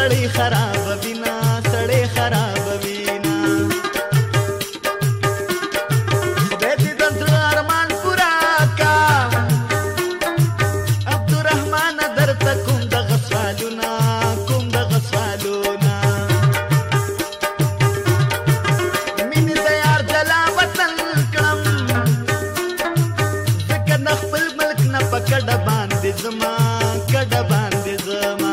سړی خراب وینا سړی خراب وینا به دې د ارمان پورا کا عبدالرحمن درته کوم د غسوالونه کوم د غسوالونه مين د یار جلا وطن کړم ځکه خپل ملک نه پکړ باندې زما کډ باندې زما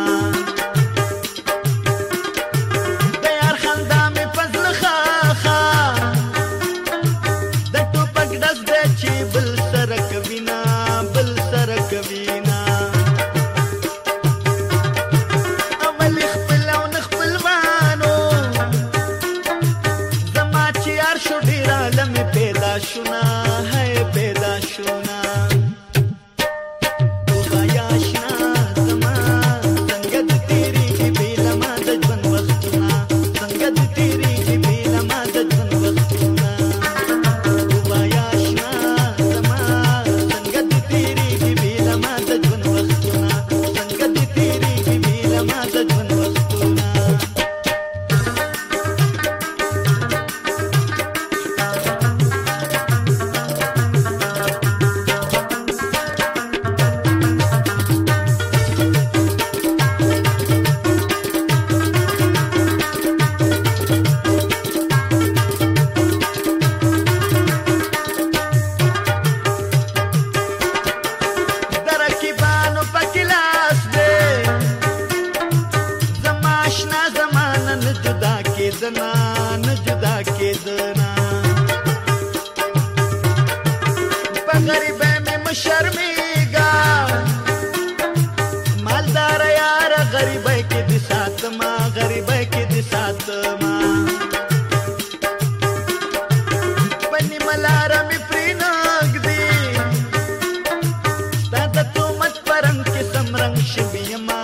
जमानन जुदा के जनान जुदा के जना गरीब में शर्मीगा मालदार यार गरीब के दिसात माँ गरीब के दिसात माँ पन्नी मलार में नाग दी तू मत परंग के समरंग शिवियमा